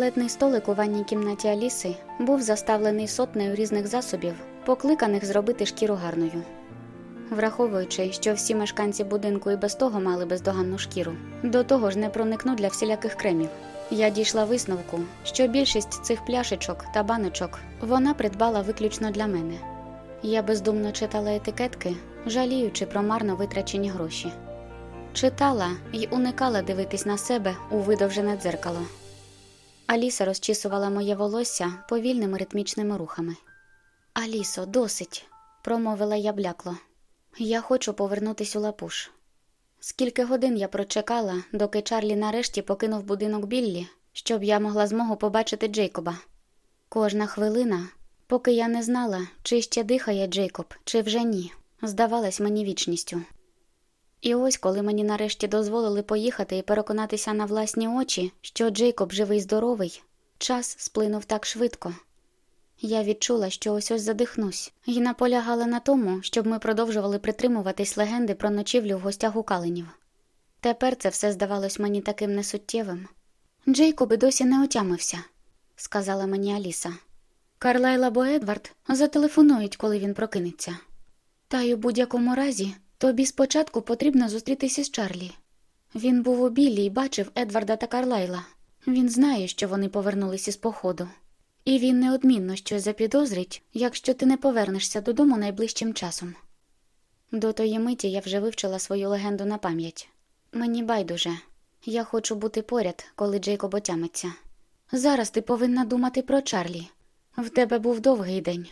Туалетний столик у ванній кімнаті Аліси був заставлений сотнею різних засобів, покликаних зробити шкіру гарною. Враховуючи, що всі мешканці будинку і без того мали бездоганну шкіру, до того ж не проникну для всіляких кремів. Я дійшла висновку, що більшість цих пляшечок та баночок вона придбала виключно для мене. Я бездумно читала етикетки, жаліючи про марно витрачені гроші. Читала і уникала дивитись на себе у видовжене дзеркало. Аліса розчісувала моє волосся повільними ритмічними рухами. Алісо, досить, промовила я блякло. Я хочу повернутись у лапуш. Скільки годин я прочекала, доки Чарлі нарешті покинув будинок Біллі, щоб я могла змогу побачити Джейкоба. Кожна хвилина, поки я не знала, чи ще дихає Джейкоб, чи вже ні, здавалась мені вічністю. І ось, коли мені нарешті дозволили поїхати і переконатися на власні очі, що Джейкоб живий здоровий, час сплинув так швидко. Я відчула, що ось ось задихнусь, і наполягала на тому, щоб ми продовжували притримуватись легенди про ночівлю в гостях у Каленів. Тепер це все здавалось мені таким несуттєвим. Джейкоб і досі не отямився, сказала мені Аліса. Карлайл або Едвард зателефонують, коли він прокинеться. Та й у будь-якому разі тобі спочатку потрібно зустрітися з Чарлі. Він був у білі і бачив Едварда та Карлайла. Він знає, що вони повернулись із походу. І він неодмінно щось запідозрить, якщо ти не повернешся додому найближчим часом. До тої миті я вже вивчила свою легенду на пам'ять. Мені байдуже, я хочу бути поряд, коли Джейкоб отямиться. Зараз ти повинна думати про Чарлі. В тебе був довгий день.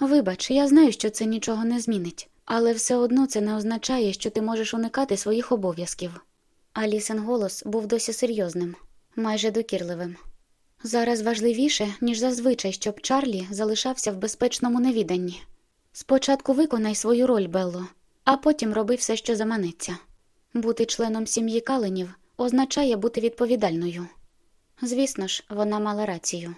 Вибач, я знаю, що це нічого не змінить, але все одно це не означає, що ти можеш уникати своїх обов'язків. Алісен голос був досі серйозним, майже докірливим. Зараз важливіше, ніж зазвичай, щоб Чарлі залишався в безпечному невіданні. Спочатку виконай свою роль, Белло, а потім роби все, що заманеться. Бути членом сім'ї Каленів означає бути відповідальною. Звісно ж, вона мала рацію.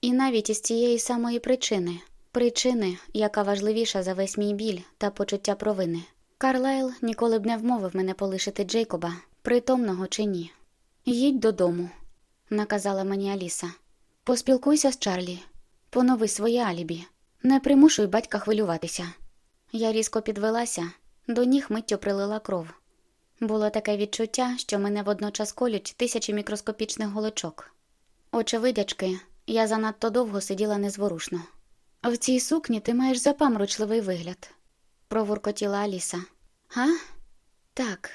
І навіть із цієї самої причини причини, яка важливіша за весь мій біль та почуття провини. Карлайл ніколи б не вмовив мене полишити Джейкоба, притомного чи ні. Їдь додому наказала мені Аліса. Поспілкуйся з Чарлі, понови своє алібі, не примушуй батька хвилюватися. Я різко підвелася, до ніг миттю прилила кров. Було таке відчуття, що мене водночас колють тисячі мікроскопічних голочок. Очевидячки, я занадто довго сиділа незворушно. В цій сукні ти маєш запамручливий вигляд, провуркотіла Аліса. «А? Так,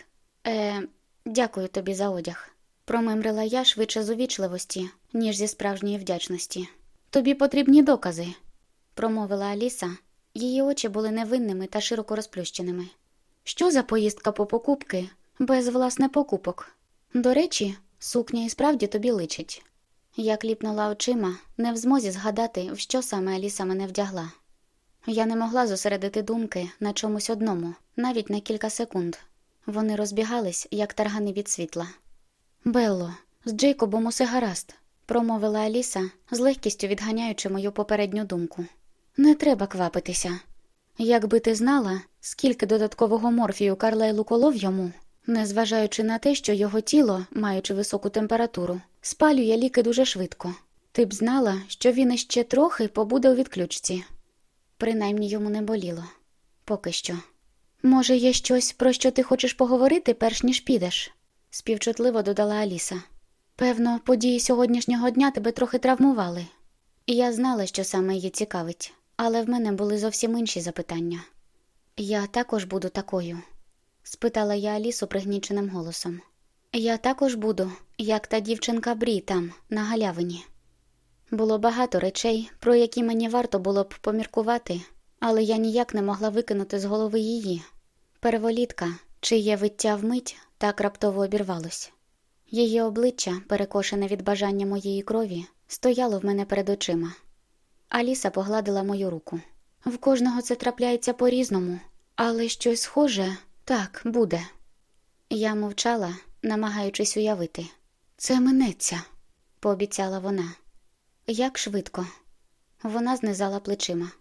е, дякую тобі за одяг промимрила я швидше з увічливості, ніж зі справжньої вдячності. Тобі потрібні докази, промовила Аліса. Її очі були невинними та широко розплющеними. Що за поїздка по покупки без власне покупок? До речі, сукня і справді тобі личить. Я кліпнула очима, не в змозі згадати, в що саме Аліса мене вдягла. Я не могла зосередити думки на чомусь одному, навіть на кілька секунд. Вони розбігались, як таргани від світла. Белло, з Джейкобом усе гаразд, промовила Аліса, з легкістю відганяючи мою попередню думку. Не треба квапитися. Якби ти знала, скільки додаткового морфію Карлайлу колов йому, незважаючи на те, що його тіло, маючи високу температуру, спалює ліки дуже швидко. Ти б знала, що він іще трохи побуде у відключці. Принаймні йому не боліло. Поки що. Може, є щось, про що ти хочеш поговорити, перш ніж підеш? співчутливо додала Аліса. Певно, події сьогоднішнього дня тебе трохи травмували. І я знала, що саме її цікавить, але в мене були зовсім інші запитання. Я також буду такою? спитала я Алісу пригніченим голосом. Я також буду, як та дівчинка Брі там, на галявині. Було багато речей, про які мені варто було б поміркувати, але я ніяк не могла викинути з голови її. Перволітка, чиє виття вмить, так раптово обірвалось. Її обличчя, перекошене від бажання моєї крові, стояло в мене перед очима. Аліса погладила мою руку. В кожного це трапляється по-різному, але щось схоже так буде. Я мовчала, намагаючись уявити. Це минеться, пообіцяла вона. Як швидко. Вона знизала плечима.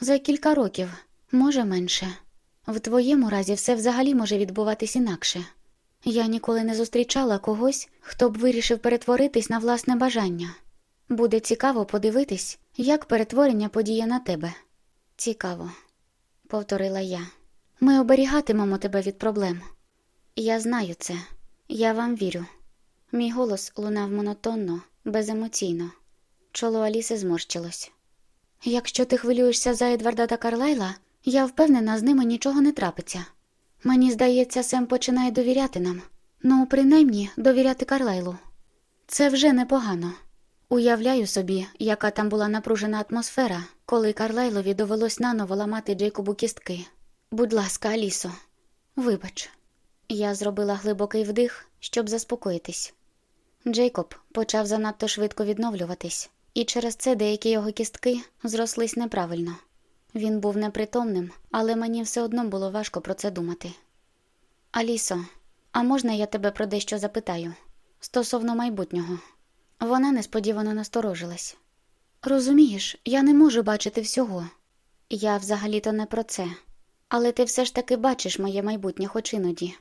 За кілька років, може менше. В твоєму разі все взагалі може відбуватись інакше. Я ніколи не зустрічала когось, хто б вирішив перетворитись на власне бажання. Буде цікаво подивитись, як перетворення подіє на тебе. Цікаво, повторила я. Ми оберігатимемо тебе від проблем. Я знаю це, я вам вірю. Мій голос лунав монотонно, беземоційно. Чоло Аліси зморщилось. Якщо ти хвилюєшся за Едварда та Карлайла, я впевнена, з ними нічого не трапиться. Мені здається, Сем починає довіряти нам. Ну, принаймні, довіряти Карлайлу. Це вже непогано. Уявляю собі, яка там була напружена атмосфера, коли Карлайлові довелось наново ламати Джейкобу кістки. Будь ласка, Алісо, вибач. Я зробила глибокий вдих, щоб заспокоїтись. Джейкоб почав занадто швидко відновлюватись, і через це деякі його кістки зрослись неправильно. Він був непритомним, але мені все одно було важко про це думати. Алісо, а можна я тебе про дещо запитаю стосовно майбутнього? Вона несподівано насторожилась. Розумієш, я не можу бачити всього. Я взагалі-то не про це, але ти все ж таки бачиш моє майбутнє хоч іноді.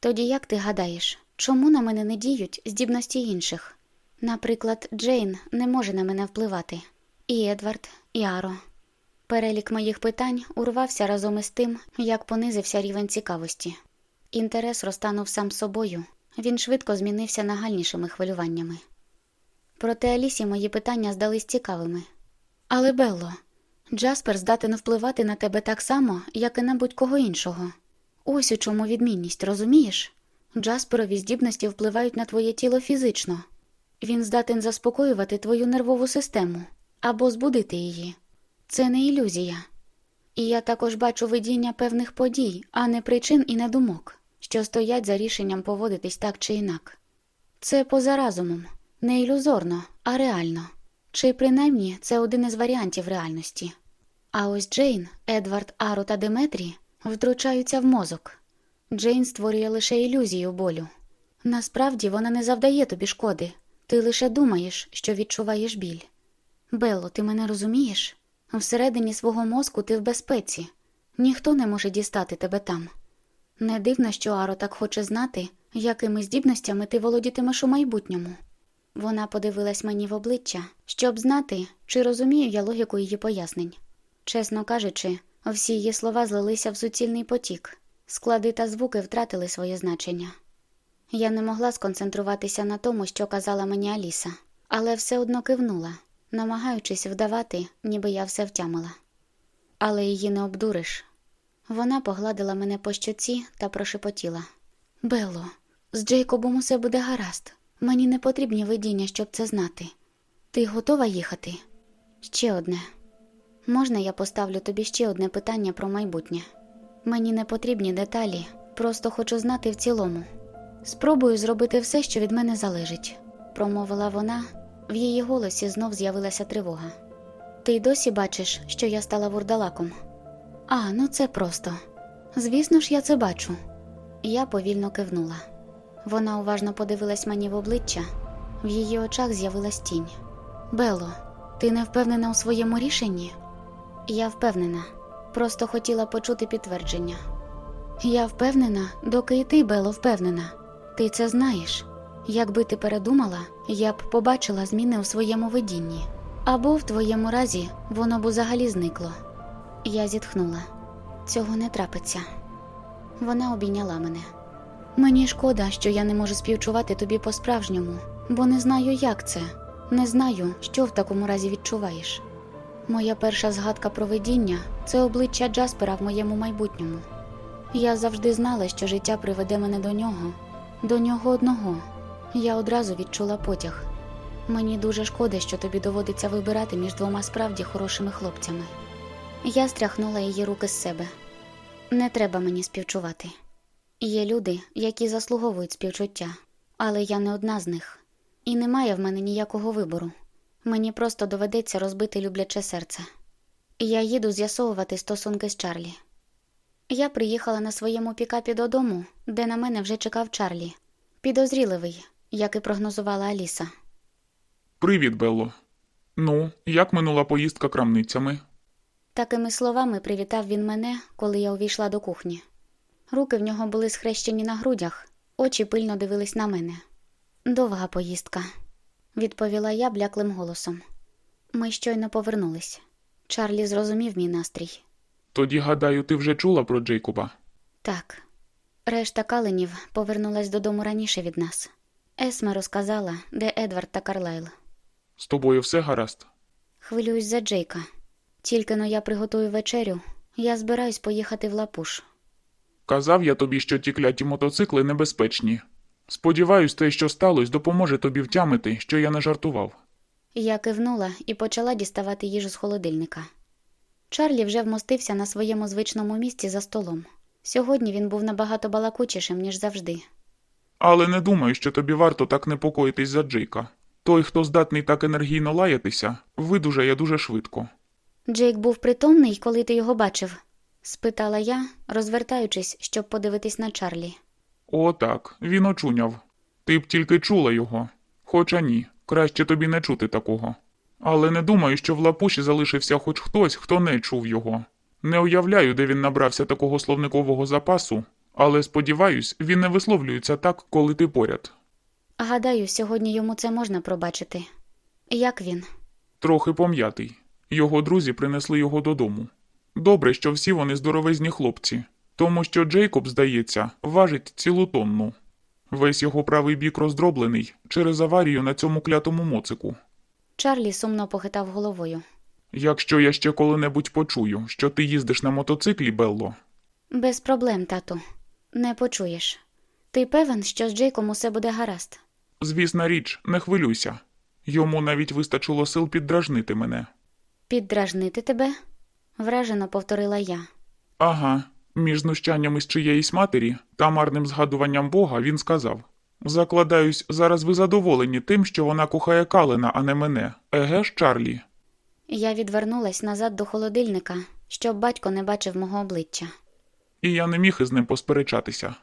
Тоді як ти гадаєш, чому на мене не діють здібності інших? Наприклад, Джейн не може на мене впливати, і Едвард, і Аро. Перелік моїх питань урвався разом із тим, як понизився рівень цікавості. Інтерес розтанув сам собою, він швидко змінився нагальнішими хвилюваннями. Проте Алісі мої питання здались цікавими. Але Белло, Джаспер здатен впливати на тебе так само, як і на будь-кого іншого. Ось у чому відмінність, розумієш? Джасперові здібності впливають на твоє тіло фізично. Він здатен заспокоювати твою нервову систему або збудити її. Це не ілюзія. І я також бачу видіння певних подій, а не причин і не думок, що стоять за рішенням поводитись так чи інак. Це поза разумом, не ілюзорно, а реально. Чи принаймні це один із варіантів реальності. А ось Джейн, Едвард, Аро та Деметрі втручаються в мозок. Джейн створює лише ілюзію болю. Насправді вона не завдає тобі шкоди, ти лише думаєш, що відчуваєш біль. Белло, ти мене розумієш? Всередині свого мозку ти в безпеці, ніхто не може дістати тебе там. Не дивно, що Аро так хоче знати, якими здібностями ти володітимеш у майбутньому. Вона подивилась мені в обличчя, щоб знати, чи розумію я логіку її пояснень. Чесно кажучи, всі її слова злилися в суцільний потік, склади та звуки втратили своє значення. Я не могла сконцентруватися на тому, що казала мені Аліса, але все одно кивнула, намагаючись вдавати, ніби я все втямила. Але її не обдуриш. Вона погладила мене по щоці та прошепотіла Белло, з Джейкобом усе буде гаразд. Мені не потрібні видіння, щоб це знати. Ти готова їхати? Ще одне. Можна я поставлю тобі ще одне питання про майбутнє? Мені не потрібні деталі, просто хочу знати в цілому. Спробую зробити все, що від мене залежить, промовила вона, в її голосі знов з'явилася тривога. Ти й досі бачиш, що я стала вурдалаком? А, ну це просто. Звісно ж, я це бачу. Я повільно кивнула. Вона уважно подивилась мені в обличчя, в її очах з'явилась тінь. Бело, ти не впевнена у своєму рішенні? Я впевнена, просто хотіла почути підтвердження. Я впевнена, доки і ти, Бело, впевнена. Ти це знаєш. Якби ти передумала, я б побачила зміни у своєму видінні. Або в твоєму разі воно б взагалі зникло. Я зітхнула. Цього не трапиться. Вона обійняла мене. Мені шкода, що я не можу співчувати тобі по-справжньому, бо не знаю, як це, не знаю, що в такому разі відчуваєш. Моя перша згадка про видіння це обличчя Джаспера в моєму майбутньому. Я завжди знала, що життя приведе мене до нього, До нього одного. Я одразу відчула потяг. Мені дуже шкода, що тобі доводиться вибирати між двома справді хорошими хлопцями. Я стряхнула її руки з себе. Не треба мені співчувати. Є люди, які заслуговують співчуття, але я не одна з них. І немає в мене ніякого вибору. Мені просто доведеться розбити любляче серце. Я їду з'ясовувати стосунки з Чарлі. Я приїхала на своєму пікапі додому, де на мене вже чекав Чарлі, підозріливий, як і прогнозувала Аліса. Привіт, Белло. Ну, як минула поїздка крамницями? Такими словами привітав він мене, коли я увійшла до кухні. Руки в нього були схрещені на грудях, очі пильно дивились на мене. Довга поїздка, відповіла я бляклим голосом. Ми щойно повернулись. Чарлі зрозумів мій настрій. Тоді, гадаю, ти вже чула про Джейкоба. Так. Решта каленів повернулась додому раніше від нас. Есма розказала, де Едвард та Карлайл. З тобою все гаразд? Хвилююсь за Джейка. Тільки но я приготую вечерю, я збираюсь поїхати в лапуш. Казав я тобі, що ті кляті мотоцикли небезпечні. Сподіваюсь, те, що сталося, допоможе тобі втямити, що я не жартував. Я кивнула і почала діставати їжу з холодильника. Чарлі вже вмостився на своєму звичному місці за столом. Сьогодні він був набагато балакучішим, ніж завжди. Але не думаю, що тобі варто так непокоїтись за Джейка. Той, хто здатний так енергійно лаятися, видужає дуже швидко. Джейк був притомний, коли ти його бачив? спитала я, розвертаючись, щоб подивитись на Чарлі. О, так, він очуняв. Ти б тільки чула його. Хоча ні, краще тобі не чути такого. Але не думаю, що в лапуші залишився хоч хтось, хто не чув його. Не уявляю, де він набрався такого словникового запасу, але сподіваюсь, він не висловлюється так, коли ти поряд. Гадаю, сьогодні йому це можна пробачити. Як він? Трохи пом'ятий. Його друзі принесли його додому. Добре, що всі вони здоровезні хлопці, тому що Джейкоб, здається, важить цілу тонну. Весь його правий бік роздроблений через аварію на цьому клятому моцику. Чарлі сумно похитав головою. Якщо я ще коли-небудь почую, що ти їздиш на мотоциклі, Белло, Без проблем, тату. Не почуєш. Ти певен, що з Джейком усе буде гаразд? звісна річ, не хвилюйся. Йому навіть вистачило сил піддражнити мене. Піддражнити тебе? вражено повторила я. Ага, між знущаннями з чиєїсь матері та марним згадуванням Бога він сказав Закладаюсь, зараз ви задоволені тим, що вона кохає Калена, а не мене. Еге ж, Чарлі? Я відвернулась назад до холодильника, щоб батько не бачив мого обличчя. І я не міг із ним посперечатися.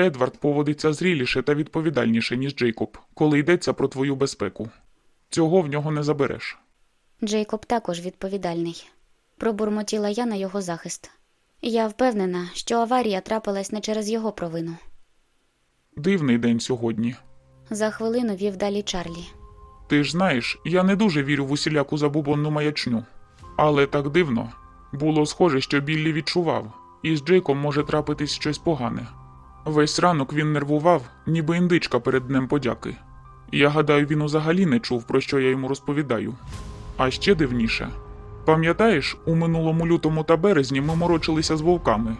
Едвард поводиться зріліше та відповідальніше, ніж Джейкоб, коли йдеться про твою безпеку. Цього в нього не забереш. Джейкоб також відповідальний. Пробурмотіла я на його захист. Я впевнена, що аварія трапилась не через його провину. Дивний день сьогодні. За хвилину вів далі Чарлі. Ти ж знаєш, я не дуже вірю в усіляку забубонну маячню. Але так дивно. Було схоже, що Біллі відчував, і з Джейком може трапитись щось погане. Весь ранок він нервував, ніби індичка перед днем подяки. Я гадаю, він взагалі не чув, про що я йому розповідаю. А ще дивніше. Пам'ятаєш, у минулому лютому та березні ми морочилися з вовками.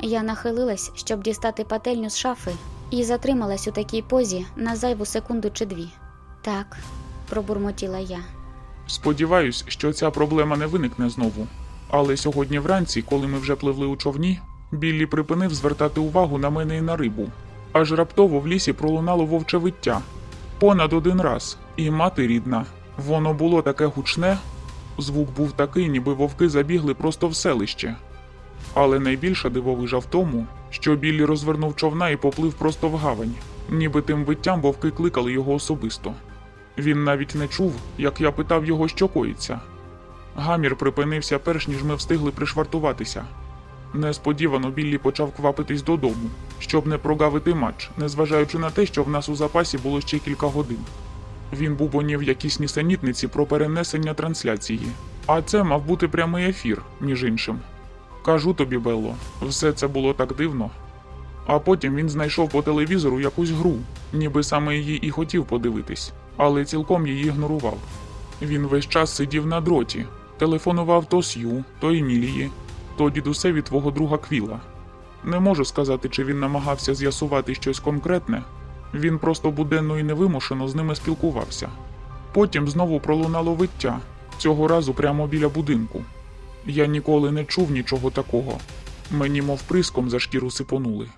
Я нахилилась, щоб дістати пательню з шафи, і затрималась у такій позі на зайву секунду чи дві. Так, пробурмотіла я. Сподіваюсь, що ця проблема не виникне знову. Але сьогодні вранці, коли ми вже пливли у човні, Біллі припинив звертати увагу на мене і на рибу. Аж раптово в лісі пролунало вовче виття. Понад один раз. І мати рідна. Воно було таке гучне. Звук був такий, ніби вовки забігли просто в селище. Але найбільша дивовижа в тому, що Біллі розвернув човна і поплив просто в гавань, ніби тим виттям вовки кликали його особисто. Він навіть не чув, як я питав його, що коїться. Гамір припинився перш ніж ми встигли пришвартуватися. Несподівано Біллі почав квапитись додому, щоб не прогавити матч, незважаючи на те, що в нас у запасі було ще кілька годин. Він бубонів якісь нісенітниці про перенесення трансляції, а це мав бути прямий ефір, між іншим. Кажу тобі, Белло, все це було так дивно. А потім він знайшов по телевізору якусь гру, ніби саме її і хотів подивитись, але цілком її ігнорував. Він весь час сидів на дроті, телефонував то Сью, то Емілії, то дідусеві твого друга Квіла. Не можу сказати, чи він намагався з'ясувати щось конкретне, Він просто буденно і невимушено з ними спілкувався. Потім знову пролунало виття, цього разу прямо біля будинку. Я ніколи не чув нічого такого. Мені мов приском за шкіру сипонули.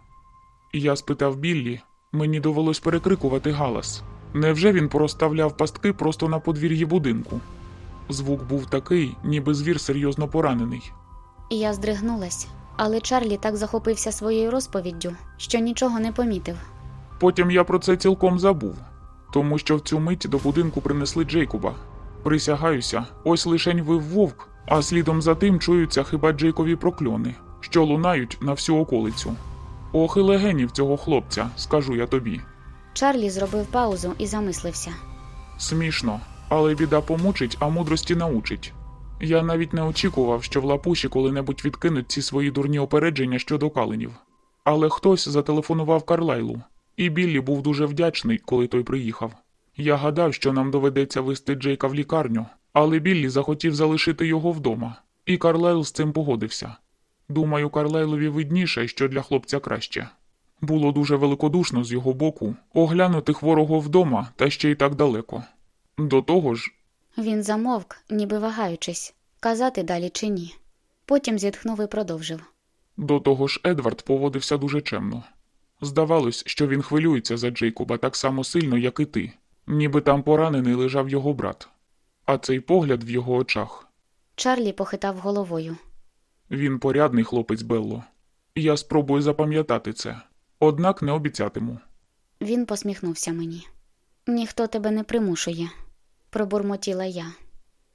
Я спитав Біллі, мені довелось перекрикувати галас. Невже він порозставляв пастки просто на подвір'ї будинку? Звук був такий, ніби звір серйозно поранений. Я здригнулась, але Чарлі так захопився своєю розповіддю, що нічого не помітив. Потім я про це цілком забув, тому що в цю мить до будинку принесли Джейкоба. Присягаюся, ось лишень вив вовк, а слідом за тим чуються хіба Джейкові прокльони, що лунають на всю околицю. Ох і легенів цього хлопця, скажу я тобі. Чарлі зробив паузу і замислився. Смішно, але біда помучить, а мудрості научить. Я навіть не очікував, що в лапуші коли-небудь відкинуть ці свої дурні опередження щодо каленів. Але хтось зателефонував Карлайлу, і Біллі був дуже вдячний, коли той приїхав. Я гадав, що нам доведеться вести Джейка в лікарню, але Біллі захотів залишити його вдома, і Карлайл з цим погодився. Думаю, Карлайлові видніше, що для хлопця краще. Було дуже великодушно з його боку оглянути хворого вдома та ще й так далеко. До того ж, Він замовк, ніби вагаючись, казати далі чи ні. Потім зітхнув і продовжив. до того ж, Едвард поводився дуже чемно. Здавалось, що він хвилюється за Джейкоба так само сильно, як і ти, ніби там поранений лежав його брат. А цей погляд в його очах Чарлі похитав головою. він порядний хлопець Белло. Я спробую запам'ятати це, однак не обіцятиму. Він посміхнувся мені. Ніхто тебе не примушує, пробурмотіла я.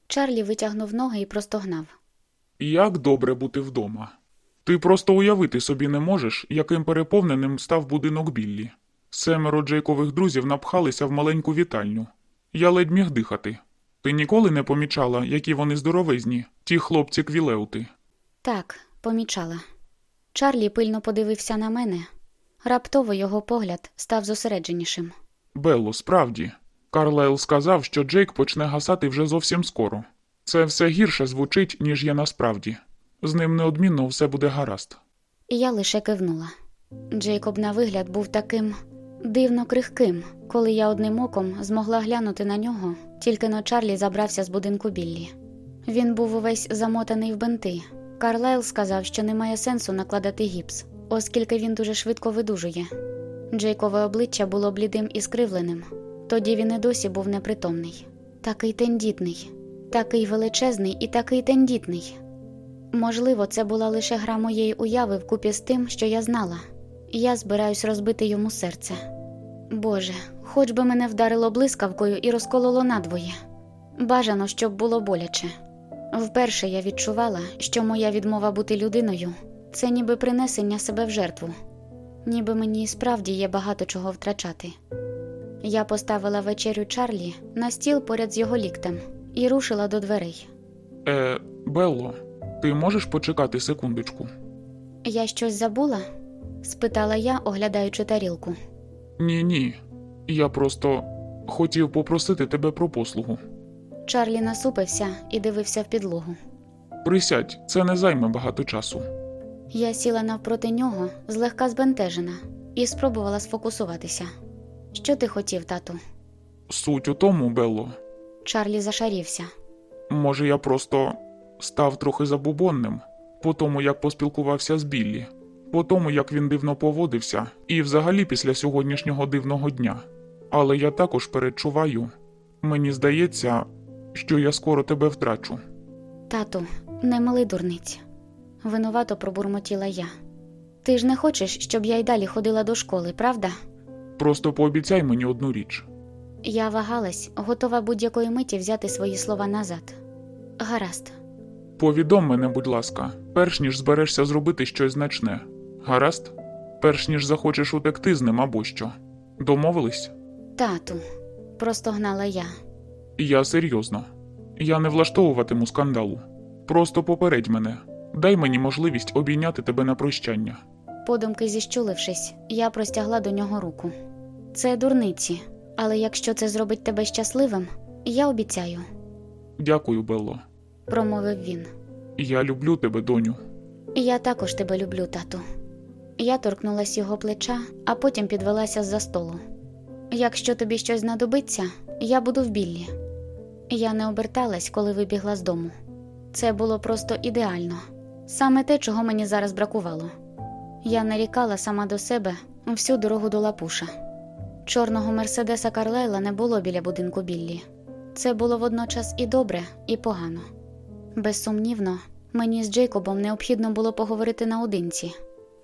Чарлі витягнув ноги і простогнав. Як добре бути вдома. Ти просто уявити собі не можеш, яким переповненим став будинок Біллі. Семеро Джейкових друзів напхалися в маленьку вітальню. Я ледь міг дихати. Ти ніколи не помічала, які вони здоровезні, ті хлопці квілеути. Так, помічала. Чарлі пильно подивився на мене. Раптово його погляд став зосередженішим. Белло, справді. Карлайл сказав, що Джейк почне гасати вже зовсім скоро. Це все гірше звучить, ніж є насправді. З ним неодмінно все буде гаразд. Я лише кивнула. Джейкоб на вигляд був таким дивно крихким, коли я одним оком змогла глянути на нього, тільки но Чарлі забрався з будинку Біллі. Він був увесь замотаний в бинти. Карлайл сказав, що немає сенсу накладати гіпс, оскільки він дуже швидко видужує. Джейкове обличчя було блідим і скривленим. Тоді він і досі був непритомний. Такий тендітний, такий величезний і такий тендітний. Можливо, це була лише гра моєї уяви вкупі з тим, що я знала. Я збираюсь розбити йому серце. Боже, хоч би мене вдарило блискавкою і розкололо надвоє. Бажано, щоб було боляче. Вперше я відчувала, що моя відмова бути людиною це ніби принесення себе в жертву, ніби мені справді є багато чого втрачати. Я поставила вечерю Чарлі на стіл поряд з його ліктем і рушила до дверей. Е, Белло, ти можеш почекати секундочку? Я щось забула? спитала я, оглядаючи тарілку. Ні, ні. Я просто хотів попросити тебе про послугу. Чарлі насупився і дивився в підлогу. Присядь, це не займе багато часу. Я сіла навпроти нього, злегка збентежена, і спробувала сфокусуватися. Що ти хотів, тату? Суть у тому, Белло, Чарлі зашарівся. може, я просто став трохи забубонним, по тому, як поспілкувався з Біллі, по тому, як він дивно поводився, і взагалі після сьогоднішнього дивного дня. Але я також передчуваю. Мені здається, що я скоро тебе втрачу. Тату, не мили дурниць. Винувато пробурмотіла я. Ти ж не хочеш, щоб я й далі ходила до школи, правда? Просто пообіцяй мені одну річ. Я вагалась, готова будь-якої миті взяти свої слова назад. Гаразд, Повідом мене, будь ласка, перш ніж зберешся зробити щось значне. Гаразд? Перш ніж захочеш утекти з ним або що. Домовились? тату, простогнала я. Я серйозно. Я не влаштовуватиму скандалу. Просто попередь мене. Дай мені можливість обійняти тебе на прощання. Подумки зіщулившись, я простягла до нього руку. Це дурниці, але якщо це зробить тебе щасливим, я обіцяю, Дякую, Белло. Промовив він. Я люблю тебе, доню. Я також тебе люблю, тату. Я торкнулась його плеча, а потім підвелася з-за столу. Якщо тобі щось знадобиться, я буду в біллі. Я не оберталась, коли вибігла з дому. Це було просто ідеально, саме те, чого мені зараз бракувало. Я нарікала сама до себе всю дорогу до лапуша. Чорного мерседеса Карлайла не було біля будинку Біллі. Це було водночас і добре, і погано. Безсумнівно, мені з Джейкобом необхідно було поговорити наодинці.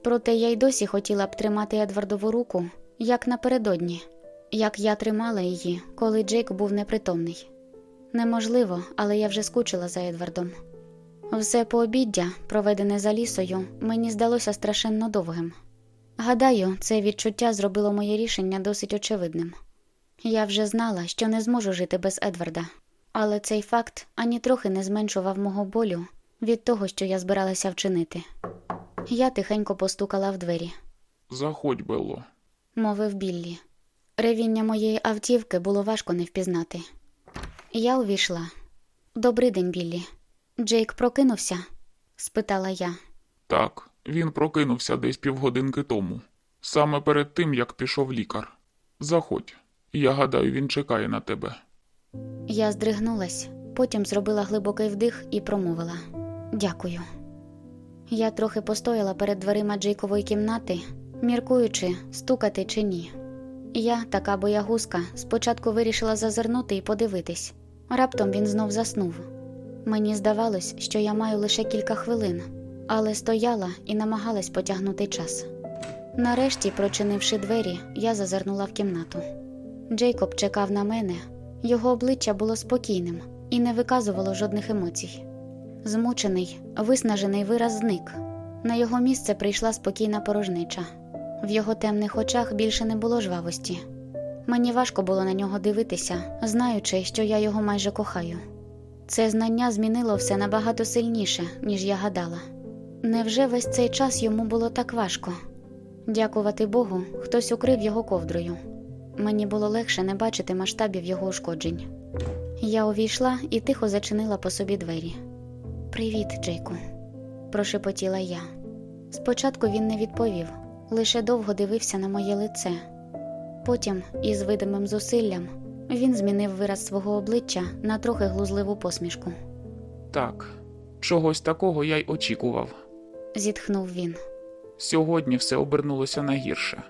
Проте я й досі хотіла б тримати Едвардову руку, як напередодні, як я тримала її, коли Джейк був непритомний. Неможливо, але я вже скучила за Едвардом. Все пообіддя, проведене за лісою, мені здалося страшенно довгим. Гадаю, це відчуття зробило моє рішення досить очевидним. Я вже знала, що не зможу жити без Едварда, але цей факт ані трохи не зменшував мого болю від того, що я збиралася вчинити. Я тихенько постукала в двері, Заходь, Белло. мовив Біллі. Ревіння моєї автівки було важко не впізнати. Я увійшла. Добрий день, Біллі. Джейк прокинувся? спитала я. Так, він прокинувся десь півгодинки тому, саме перед тим, як пішов лікар. Заходь. Я гадаю, він чекає на тебе. Я здригнулась, потім зробила глибокий вдих і промовила Дякую. Я трохи постояла перед дверима Джейкової кімнати, міркуючи, стукати чи ні. Я, така боягузка, спочатку вирішила зазирнути і подивитись. Раптом він знов заснув. Мені здавалось, що я маю лише кілька хвилин, але стояла і намагалась потягнути час. Нарешті, прочинивши двері, я зазирнула в кімнату. Джейкоб чекав на мене, його обличчя було спокійним і не виказувало жодних емоцій. Змучений, виснажений вираз зник. На його місце прийшла спокійна порожнича. В його темних очах більше не було жвавості. Мені важко було на нього дивитися, знаючи, що я його майже кохаю. Це знання змінило все набагато сильніше, ніж я гадала. Невже весь цей час йому було так важко? Дякувати Богу, хтось укрив його ковдрою. Мені було легше не бачити масштабів його ушкоджень. Я увійшла і тихо зачинила по собі двері. Привіт, Джейку, прошепотіла я. Спочатку він не відповів, лише довго дивився на моє лице. Потім, із видимим зусиллям, він змінив вираз свого обличчя на трохи глузливу посмішку. Так, чогось такого я й очікував. Зітхнув він. Сьогодні все обернулося на гірше.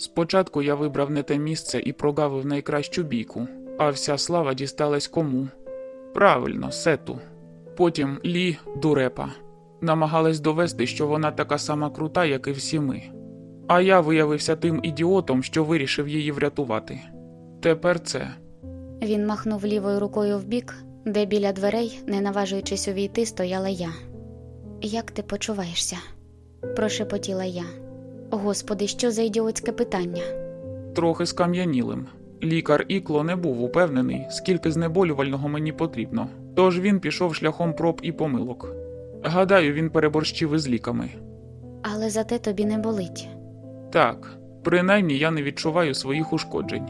Спочатку я вибрав не те місце і прогавив найкращу бійку, а вся слава дісталась кому? Правильно, сету. Потім Лі дурепа. Намагалась довести, що вона така сама крута, як і всі ми. А я виявився тим ідіотом, що вирішив її врятувати. Тепер це. Він махнув лівою рукою вбік, де біля дверей, не наважуючись увійти, стояла я. Як ти почуваєшся? прошепотіла я. Господи, що за ідіотське питання? трохи скам'янілим. Лікар Ікло не був упевнений, скільки знеболювального мені потрібно, тож він пішов шляхом проб і помилок. Гадаю, він переборщив із ліками. Але зате тобі не болить, Так, принаймні я не відчуваю своїх ушкоджень.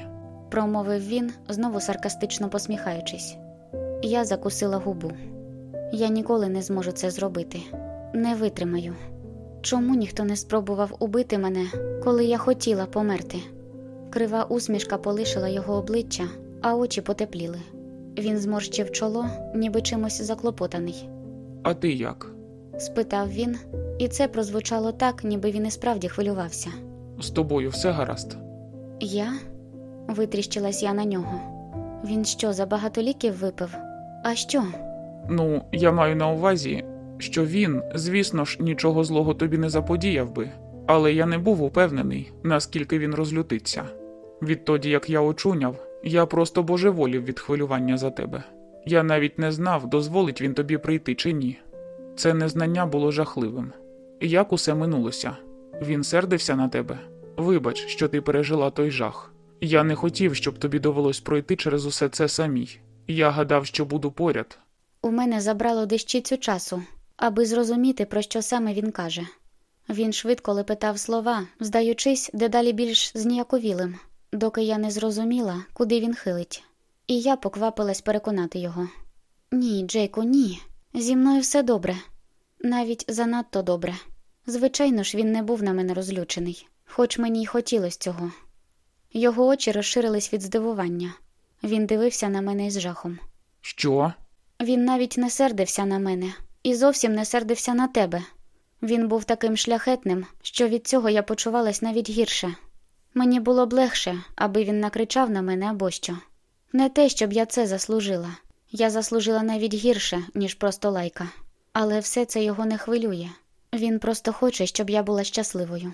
промовив він, знову саркастично посміхаючись. Я закусила губу. Я ніколи не зможу це зробити. Не витримаю. Чому ніхто не спробував убити мене, коли я хотіла померти? Крива усмішка полишила його обличчя, а очі потепліли. Він зморщив чоло, ніби чимось заклопотаний. А ти як? Спитав він, і це прозвучало так, ніби він і справді хвилювався. З тобою все гаразд? Я? витріщилась я на нього. Він що, забагато ліків випив? А що? Ну, я маю на увазі, що він, звісно ж, нічого злого тобі не заподіяв би, але я не був упевнений, наскільки він розлютиться. Відтоді, як я очуняв, я просто божеволів від хвилювання за тебе. Я навіть не знав, дозволить він тобі прийти чи ні. Це незнання було жахливим. Як усе минулося? Він сердився на тебе? Вибач, що ти пережила той жах. Я не хотів, щоб тобі довелось пройти через усе це самій. Я гадав, що буду поряд, У мене забрало дещицю часу, аби зрозуміти, про що саме він каже. Він швидко лепетав слова, здаючись дедалі більш зніяковілим, доки я не зрозуміла, куди він хилить. І я поквапилась переконати його. Ні, Джейку, ні. Зі мною все добре, навіть занадто добре. Звичайно ж, він не був на мене розлючений, хоч мені й хотілося цього. Його очі розширились від здивування. Він дивився на мене із жахом. Що? Він навіть не сердився на мене і зовсім не сердився на тебе. Він був таким шляхетним, що від цього я почувалась навіть гірше. Мені було б легше, аби він накричав на мене або що. Не те, щоб я це заслужила. Я заслужила навіть гірше, ніж просто лайка. Але все це його не хвилює. Він просто хоче, щоб я була щасливою.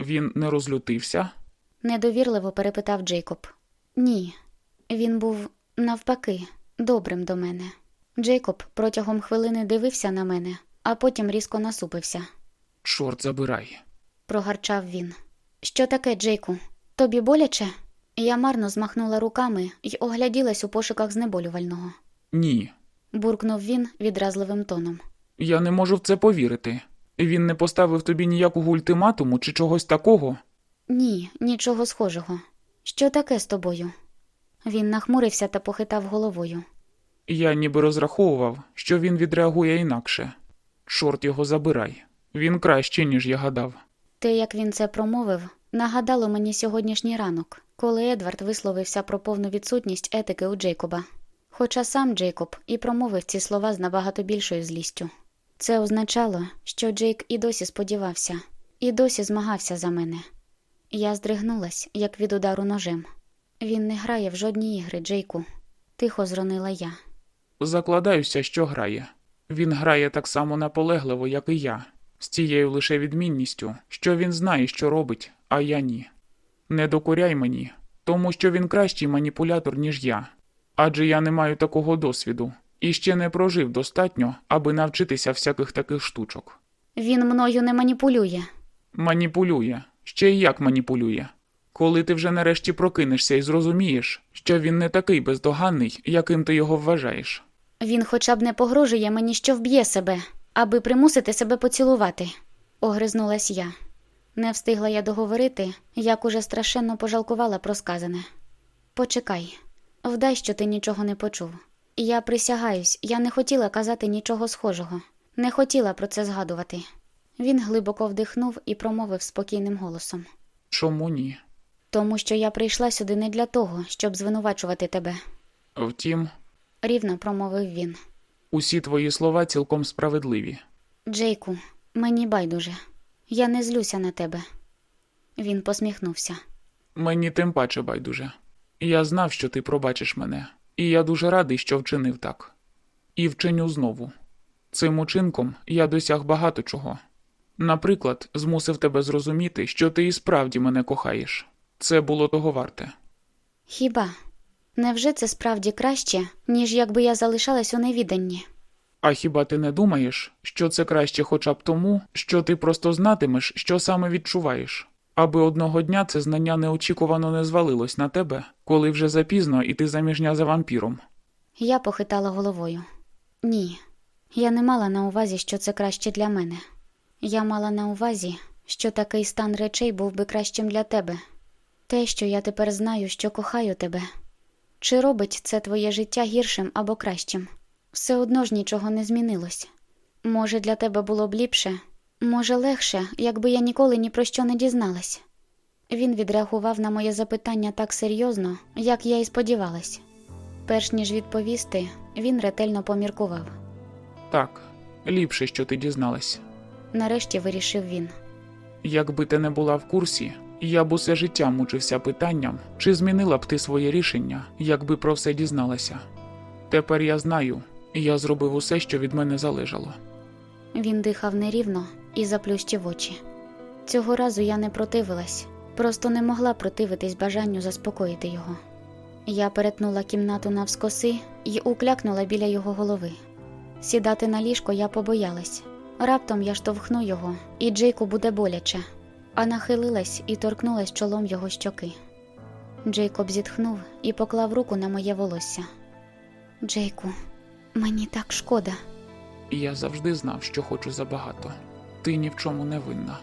Він не розлютився? Недовірливо перепитав Джейкоб. Ні, він був навпаки добрим до мене. Джейкоб протягом хвилини дивився на мене, а потім різко насупився. Чорт забирай. Прогарчав він. Що таке, Джейку? Тобі боляче? Я марно змахнула руками й огляділась у пошуках знеболювального. Ні. Буркнув він відразливим тоном. Я не можу в це повірити. Він не поставив тобі ніякого ультиматуму чи чогось такого. Ні, нічого схожого. Що таке з тобою? Він нахмурився та похитав головою. Я ніби розраховував, що він відреагує інакше. Чорт його забирай. Він краще, ніж я гадав. Те, як він це промовив, нагадало мені сьогоднішній ранок, коли Едвард висловився про повну відсутність етики у Джейкоба. Хоча сам Джейкоб і промовив ці слова з набагато більшою злістю. Це означало, що Джейк і досі сподівався, і досі змагався за мене. Я здригнулась, як від удару ножем. Він не грає в жодні ігри, Джейку, тихо зронила я. Закладаюся, що грає. Він грає так само наполегливо, як і я, з тією лише відмінністю, що він знає, що робить, а я ні. Не докоряй мені, тому що він кращий маніпулятор, ніж я. Адже я не маю такого досвіду і ще не прожив достатньо, аби навчитися всяких таких штучок. Він мною не маніпулює. Маніпулює, ще й як маніпулює. Коли ти вже нарешті прокинешся і зрозумієш, що він не такий бездоганний, яким ти його вважаєш. Він хоча б не погрожує мені, що вб'є себе, аби примусити себе поцілувати, огризнулась я. Не встигла я договорити, як уже страшенно пожалкувала про сказане. Почекай, вдай, що ти нічого не почув. Я присягаюсь, я не хотіла казати нічого схожого, не хотіла про це згадувати. Він глибоко вдихнув і промовив спокійним голосом. Чому ні? Тому що я прийшла сюди не для того, щоб звинувачувати тебе, Втім, рівно промовив він. усі твої слова цілком справедливі. Джейку, мені байдуже. Я не злюся на тебе. Він посміхнувся. Мені тим паче байдуже. Я знав, що ти пробачиш мене, і я дуже радий, що вчинив так. І вчиню знову. Цим учинком я досяг багато чого. Наприклад, змусив тебе зрозуміти, що ти і справді мене кохаєш. Це було того варте. Хіба? Невже це справді краще, ніж якби я залишалась у невіданні? А хіба ти не думаєш, що це краще хоча б тому, що ти просто знатимеш, що саме відчуваєш, аби одного дня це знання неочікувано не звалилось на тебе, коли вже запізно і ти заміжня за вампіром? Я похитала головою. Ні, я не мала на увазі, що це краще для мене. Я мала на увазі, що такий стан речей був би кращим для тебе. Те, що я тепер знаю, що кохаю тебе. Чи робить це твоє життя гіршим або кращим? Все одно ж нічого не змінилось. Може, для тебе було б ліпше, може, легше, якби я ніколи ні про що не дізналась. Він відреагував на моє запитання так серйозно, як я і сподівалась. Перш ніж відповісти, він ретельно поміркував. Так, ліпше, що ти дізналась. Нарешті вирішив він. Якби ти не була в курсі, я б усе життя мучився питанням, чи змінила б ти своє рішення, якби про все дізналася. Тепер я знаю, я зробив усе, що від мене залежало. Він дихав нерівно і заплющив очі. Цього разу я не противилась, просто не могла противитись бажанню заспокоїти його. Я перетнула кімнату навскоси і уклякнула біля його голови. Сідати на ліжко я побоялась. Раптом я штовхну його, і Джейку буде боляче, а нахилилась і торкнулась чолом його щоки. Джейкоб зітхнув і поклав руку на моє волосся. Джейку, мені так шкода. Я завжди знав, що хочу забагато. Ти ні в чому не винна.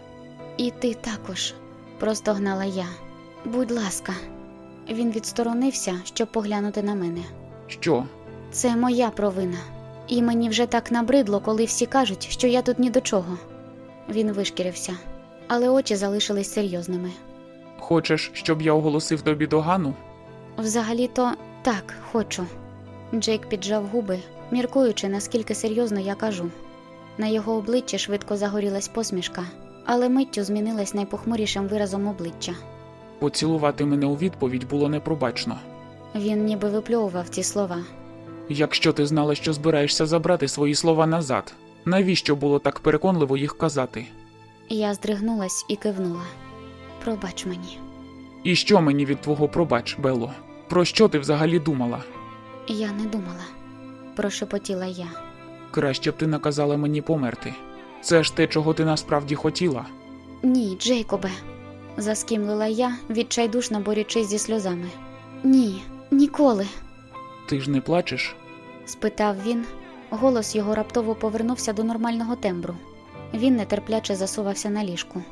І ти також, простогнала я. Будь ласка. Він відсторонився, щоб поглянути на мене. Що? Це моя провина. І мені вже так набридло, коли всі кажуть, що я тут ні до чого. Він вишкірився, але очі залишились серйозними. Хочеш, щоб я оголосив тобі догану? Взагалі-то так, хочу. Джейк піджав губи, міркуючи, наскільки серйозно я кажу. На його обличчі швидко загорілась посмішка, але миттю змінилась найпохмурішим виразом обличчя. Поцілувати мене у відповідь було непробачно. Він ніби випльовував ці слова. Якщо ти знала, що збираєшся забрати свої слова назад, навіщо було так переконливо їх казати? Я здригнулась і кивнула. Пробач мені. І що мені від твого пробач, Белло? Про що ти взагалі думала? Я не думала, прошепотіла я. Краще б ти наказала мені померти. Це ж те, чого ти насправді хотіла. Ні, Джейкобе, заскімлила я, відчайдушно борючись зі сльозами. Ні, ніколи. Ти ж не плачеш? спитав він. Голос його раптово повернувся до нормального тембру. Він нетерпляче засувався на ліжку.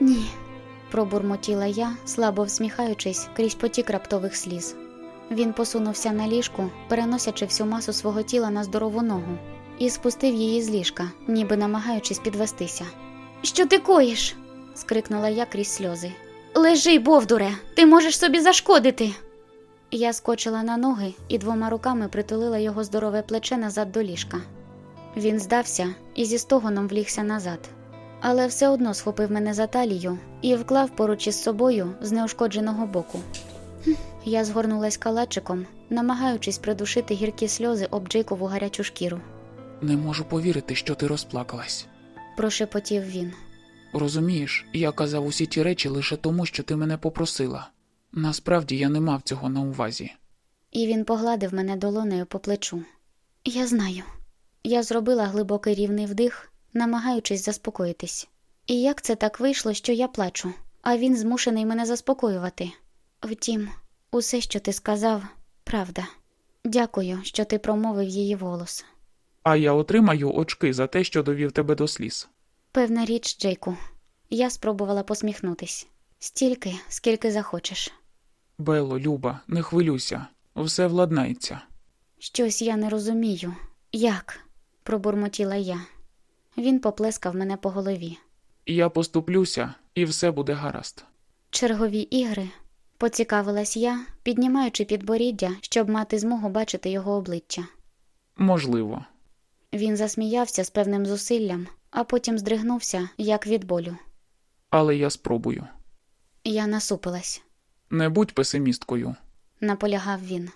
Ні, пробурмотіла я, слабо всміхаючись крізь потік раптових сліз. Він посунувся на ліжку, переносячи всю масу свого тіла на здорову ногу, і спустив її з ліжка, ніби намагаючись підвестися. Що ти коїш? скрикнула я крізь сльози. Лежи, Бовдуре, ти можеш собі зашкодити. Я скочила на ноги і двома руками притулила його здорове плече назад до ліжка. Він здався і зі стогоном влігся назад, але все одно схопив мене за талію і вклав поруч із собою з неушкодженого боку. Я згорнулась калачиком, намагаючись придушити гіркі сльози об Джейкову гарячу шкіру. Не можу повірити, що ти розплакалась. Прошепотів він. Розумієш, я казав усі ті речі лише тому, що ти мене попросила. Насправді я не мав цього на увазі. І він погладив мене долонею по плечу. Я знаю. Я зробила глибокий рівний вдих, намагаючись заспокоїтись. І як це так вийшло, що я плачу, а він змушений мене заспокоювати. Втім, усе, що ти сказав, правда. Дякую, що ти промовив її голос. А я отримаю очки за те, що довів тебе до сліз. Певна річ, Джейку. Я спробувала посміхнутись. Стільки, скільки захочеш. Белло, Люба, не хвилюйся, все владнається. Щось я не розумію. Як? Пробурмотіла я. Він поплескав мене по голові. Я поступлюся, і все буде гаразд. Чергові ігри, поцікавилась я, піднімаючи підборіддя, щоб мати змогу бачити його обличчя. Можливо. Він засміявся з певним зусиллям, а потім здригнувся, як від болю. Але я спробую. Я насупилась, Не будь песимісткою. наполягав він.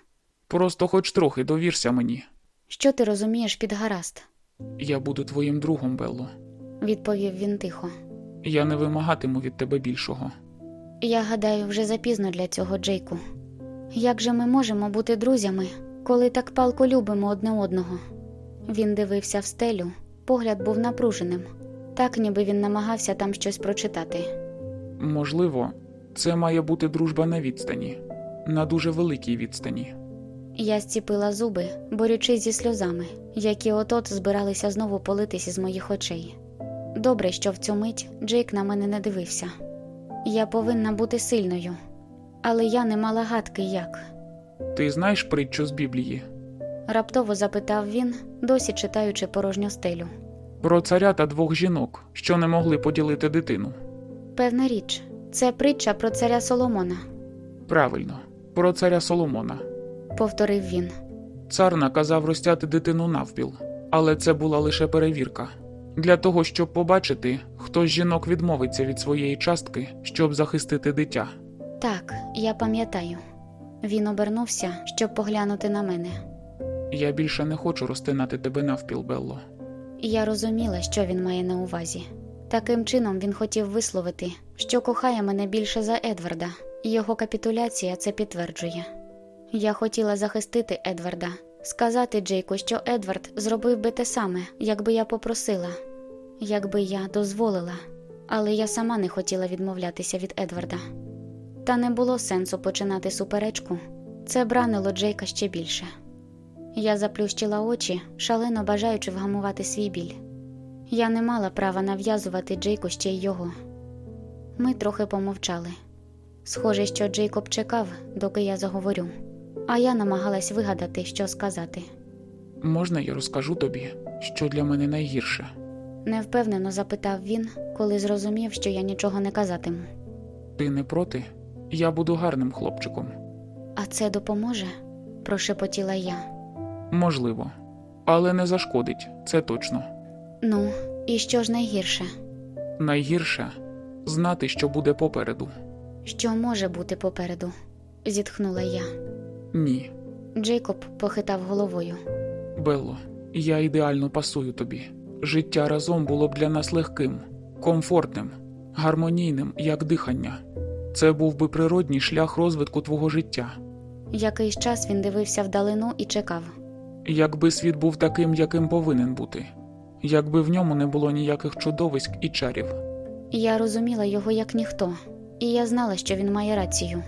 Просто хоч трохи довірся мені. Що ти розумієш під гаразд? Я буду твоїм другом, Белло. відповів він тихо. Я не вимагатиму від тебе більшого. Я гадаю, вже запізно для цього, Джейку. Як же ми можемо бути друзями, коли так палко любимо одне одного? Він дивився в стелю, погляд був напруженим, так ніби він намагався там щось прочитати. Можливо, це має бути дружба на відстані, на дуже великій відстані. Я зціпила зуби, борючись зі сльозами, які от-от збиралися знову политись із моїх очей. Добре, що в цю мить Джейк на мене не дивився. Я повинна бути сильною, але я не мала гадки як. Ти знаєш притчу з Біблії? Раптово запитав він, досі читаючи порожню стелю. Про царя та двох жінок, що не могли поділити дитину. Певна річ, це притча про царя Соломона, Правильно, про царя Соломона. Повторив він. Цар наказав розтяти дитину навпіл, але це була лише перевірка. Для того, щоб побачити, хто з жінок відмовиться від своєї частки, щоб захистити дитя. Так, я пам'ятаю. Він обернувся, щоб поглянути на мене. Я більше не хочу розтинати тебе навпіл, Белло. Я розуміла, що він має на увазі. Таким чином він хотів висловити, що кохає мене більше за Едварда, його капітуляція це підтверджує. Я хотіла захистити Едварда, сказати Джейку, що Едвард зробив би те саме, якби я попросила, якби я дозволила, але я сама не хотіла відмовлятися від Едварда. Та не було сенсу починати суперечку. Це бранило Джейка ще більше. Я заплющила очі, шалено бажаючи вгамувати свій біль. Я не мала права нав'язувати Джейку ще й його. Ми трохи помовчали. Схоже, що Джейкоб чекав, доки я заговорю, а я намагалась вигадати, що сказати. Можна я розкажу тобі, що для мене найгірше? Невпевнено запитав він, коли зрозумів, що я нічого не казатиму. Ти не проти? Я буду гарним хлопчиком. А це допоможе? прошепотіла я. Можливо. Але не зашкодить, це точно. Ну, і що ж найгірше? Найгірше знати, що буде попереду. Що може бути попереду? зітхнула я. Ні, Джейкоб похитав головою. Белло, я ідеально пасую тобі. Життя разом було б для нас легким, комфортним, гармонійним, як дихання. Це був би природній шлях розвитку твого життя. Якийсь час він дивився вдалину і чекав. Якби світ був таким, яким повинен бути, якби в ньому не було ніяких чудовиськ і чарів. Я розуміла його як ніхто, і я знала, що він має рацію.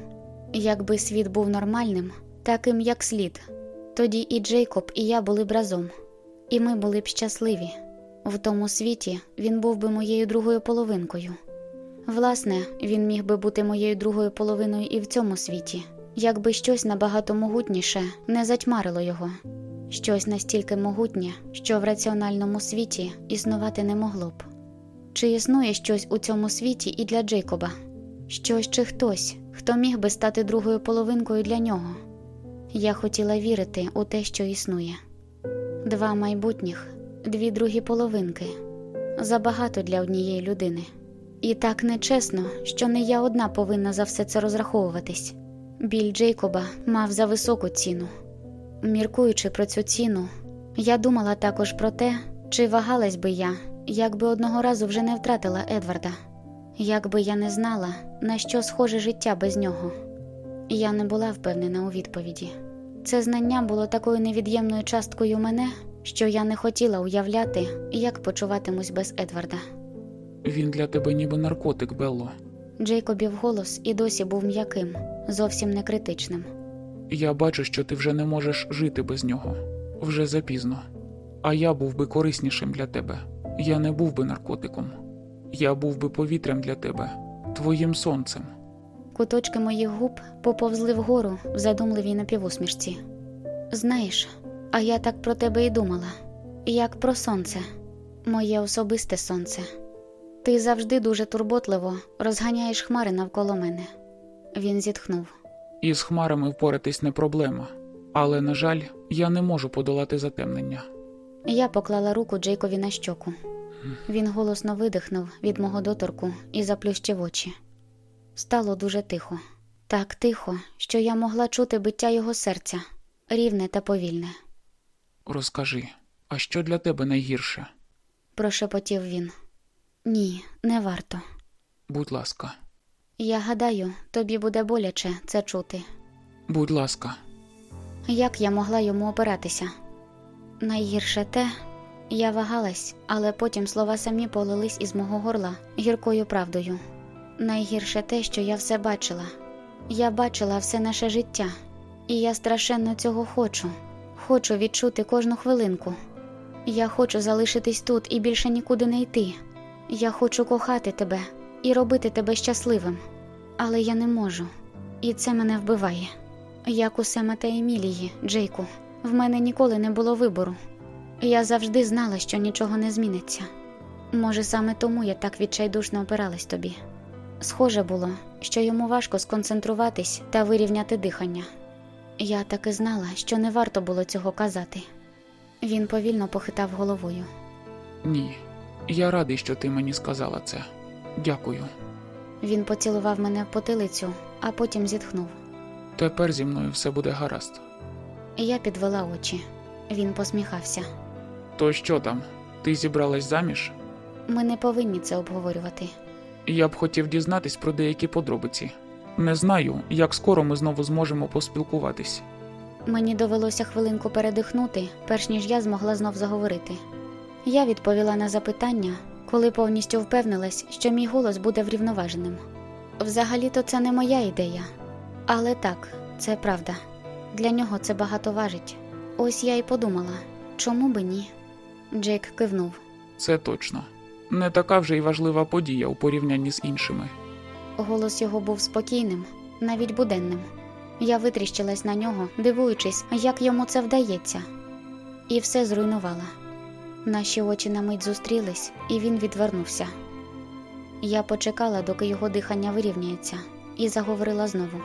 Якби світ був нормальним, таким як слід, тоді і Джейкоб, і я були б разом, і ми були б щасливі. В тому світі він був би моєю другою половинкою. Власне, він міг би бути моєю другою половиною і в цьому світі, якби щось набагато могутніше не затьмарило його, щось настільки могутнє, що в раціональному світі існувати не могло б. Чи існує щось у цьому світі і для Джейкоба? Щось чи хтось, хто міг би стати другою половинкою для нього? Я хотіла вірити у те, що існує. Два майбутніх, дві другі половинки забагато для однієї людини. І так нечесно, що не я одна повинна за все це розраховуватись. Біль Джейкоба мав за високу ціну. Міркуючи про цю ціну, я думала також про те, чи вагалась би я, якби одного разу вже не втратила Едварда, якби я не знала, на що схоже життя без нього. Я не була впевнена у відповіді. Це знання було такою невід'ємною часткою мене, що я не хотіла уявляти, як почуватимусь без Едварда. Він для тебе ніби наркотик, Белло. Джейкобів голос і досі був м'яким, зовсім не критичним. Я бачу, що ти вже не можеш жити без нього. Вже запізно. А я був би кориснішим для тебе. Я не був би наркотиком. Я був би повітрям для тебе, твоїм сонцем. Куточки моїх губ поповзли вгору в задумливій напівусмішці. Знаєш, а я так про тебе і думала, як про сонце, моє особисте сонце. Ти завжди дуже турботливо розганяєш хмари навколо мене. Він зітхнув. Із хмарами впоратись не проблема. Але, на жаль, я не можу подолати затемнення. Я поклала руку Джейкові на щоку. Він голосно видихнув від мого доторку і заплющив очі. Стало дуже тихо, так тихо, що я могла чути биття його серця, рівне та повільне. Розкажи, а що для тебе найгірше? Прошепотів він. Ні, не варто. Будь ласка, Я гадаю, тобі буде боляче це чути. будь ласка, Як я могла йому опиратися? Найгірше те, я вагалась, але потім слова самі полились із мого горла гіркою правдою. Найгірше те, що я все бачила. Я бачила все наше життя, і я страшенно цього хочу. Хочу відчути кожну хвилинку. Я хочу залишитись тут і більше нікуди не йти. Я хочу кохати тебе і робити тебе щасливим, але я не можу, і це мене вбиває. Як у Сема та Емілії, Джейку, в мене ніколи не було вибору. Я завжди знала, що нічого не зміниться. Може, саме тому я так відчайдушно опиралась тобі. Схоже було, що йому важко сконцентруватись та вирівняти дихання. Я так і знала, що не варто було цього казати. Він повільно похитав головою. ні. Я радий, що ти мені сказала це. Дякую. Він поцілував мене в потилицю, а потім зітхнув. Тепер зі мною все буде гаразд. Я підвела очі. Він посміхався. То що там? Ти зібралась заміж? Ми не повинні це обговорювати. Я б хотів дізнатись про деякі подробиці. Не знаю, як скоро ми знову зможемо поспілкуватись. Мені довелося хвилинку передихнути, перш ніж я змогла знов заговорити. Я відповіла на запитання, коли повністю впевнилась, що мій голос буде врівноваженим. Взагалі-то це не моя ідея, але так, це правда. Для нього це багато важить. Ось я й подумала, чому би ні? Джейк кивнув. Це точно. Не така вже й важлива подія у порівнянні з іншими. Голос його був спокійним, навіть буденним. Я витріщилась на нього, дивуючись, як йому це вдається, і все зруйнувала. Наші очі на мить зустрілись, і він відвернувся. Я почекала, доки його дихання вирівняється, і заговорила знову.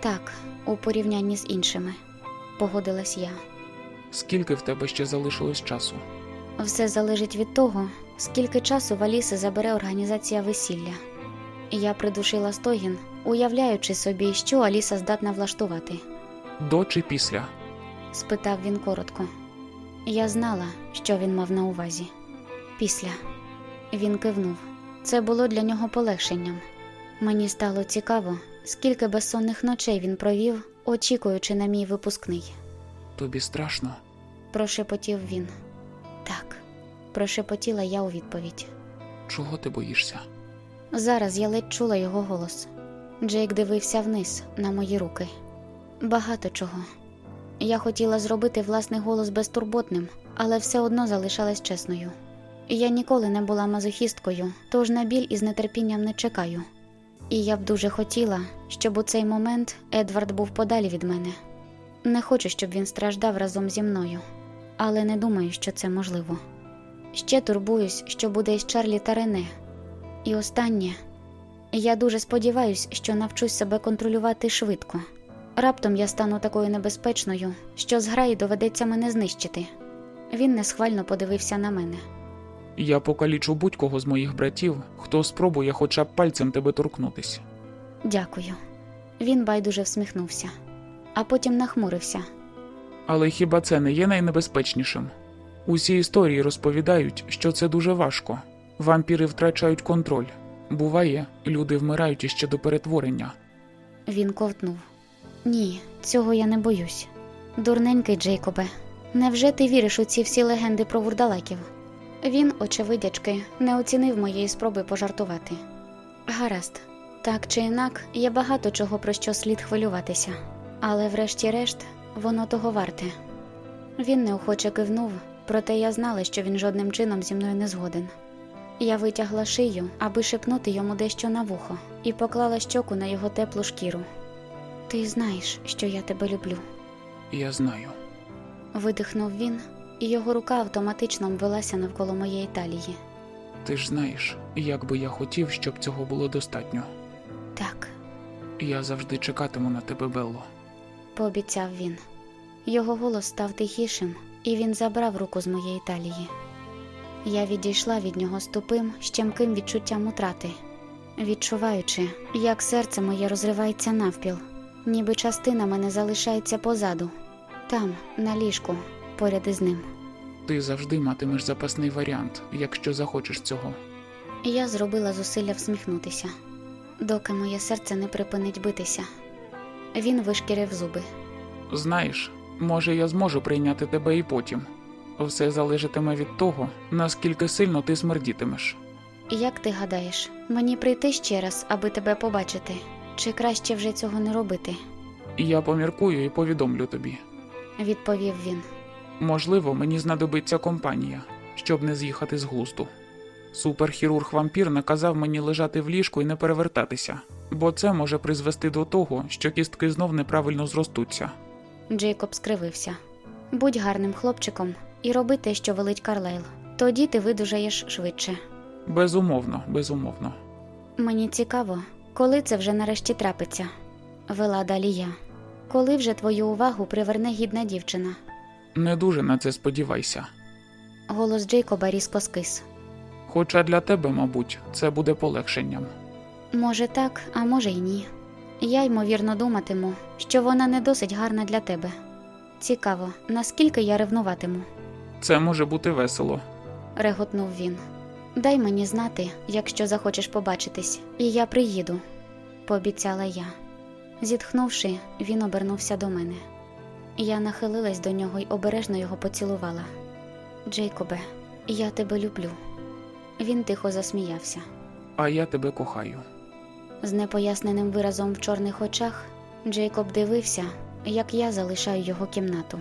Так, у порівнянні з іншими, погодилась я. Скільки в тебе ще залишилось часу? Все залежить від того, скільки часу в Аліси забере організація весілля. Я придушила стогін, уявляючи собі, що Аліса здатна влаштувати. До чи після? спитав він коротко. Я знала, що він мав на увазі. Після він кивнув. Це було для нього полегшенням. Мені стало цікаво, скільки безсонних ночей він провів, очікуючи на мій випускний. Тобі страшно? Прошепотів він. Так, прошепотіла я у відповідь. Чого ти боїшся? Зараз я ледь чула його голос. Джейк дивився вниз на мої руки. Багато чого. Я хотіла зробити власний голос безтурботним, але все одно залишалась чесною. Я ніколи не була мазохісткою, тож на біль із нетерпінням не чекаю. І я б дуже хотіла, щоб у цей момент Едвард був подалі від мене. Не хочу, щоб він страждав разом зі мною, але не думаю, що це можливо. Ще турбуюсь, що буде із Чарлі та Рене. І останнє, я дуже сподіваюсь, що навчусь себе контролювати швидко. Раптом я стану такою небезпечною, що зграї доведеться мене знищити. Він несхвально подивився на мене. Я покалічу будь-кого з моїх братів, хто спробує хоча б пальцем тебе торкнутись. Дякую. Він байдуже всміхнувся, а потім нахмурився. Але хіба це не є найнебезпечнішим? Усі історії розповідають, що це дуже важко. Вампіри втрачають контроль. Буває, люди вмирають іще до перетворення. Він ковтнув. Ні, цього я не боюсь. Дурненький Джейкобе, невже ти віриш у ці всі легенди про вурдалаків? Він, очевидячки, не оцінив моєї спроби пожартувати. Гаразд, так чи інак, є багато чого про що слід хвилюватися, але врешті-решт воно того варте. Він неохоче кивнув, проте я знала, що він жодним чином зі мною не згоден. Я витягла шию, аби шепнути йому дещо на вухо, і поклала щоку на його теплу шкіру. Ти знаєш, що я тебе люблю. Я знаю. Видихнув він, і його рука автоматично обвелася навколо моєї талії. Ти ж знаєш, як би я хотів, щоб цього було достатньо. Так, Я завжди чекатиму на тебе, Белло. Пообіцяв він. Його голос став тихішим, і він забрав руку з моєї талії. Я відійшла від нього з тупим, щемким відчуттям утрати, відчуваючи, як серце моє розривається навпіл, ніби частина мене залишається позаду, там, на ліжку, поряд із ним. Ти завжди матимеш запасний варіант, якщо захочеш цього. Я зробила зусилля всміхнутися, доки моє серце не припинить битися. Він вишкірив зуби. Знаєш, може, я зможу прийняти тебе і потім. Все залежатиме від того, наскільки сильно ти смердітимеш. Як ти гадаєш, мені прийти ще раз, аби тебе побачити, чи краще вже цього не робити? Я поміркую і повідомлю тобі. відповів він. Можливо, мені знадобиться компанія, щоб не з'їхати з глузду. Суперхірург вампір наказав мені лежати в ліжку і не перевертатися, бо це може призвести до того, що кістки знов неправильно зростуться. Джейкоб скривився. Будь гарним хлопчиком і роби те, що велить Карлайл. Тоді ти видужаєш швидше. Безумовно, безумовно. Мені цікаво, коли це вже нарешті трапиться, вела далі я. Коли вже твою увагу приверне гідна дівчина. Не дуже на це сподівайся. Голос Джейкоба різко скис. Хоча для тебе, мабуть, це буде полегшенням. Може так, а може й ні. Я ймовірно думатиму, що вона не досить гарна для тебе. Цікаво, наскільки я ревнуватиму, Це може бути весело. реготнув він. Дай мені знати, якщо захочеш побачитись, і я приїду, пообіцяла я. Зітхнувши, він обернувся до мене. Я нахилилась до нього й обережно його поцілувала. Джейкобе, я тебе люблю. Він тихо засміявся. А я тебе кохаю. З непоясненим виразом в чорних очах Джейкоб дивився, як я залишаю його кімнату.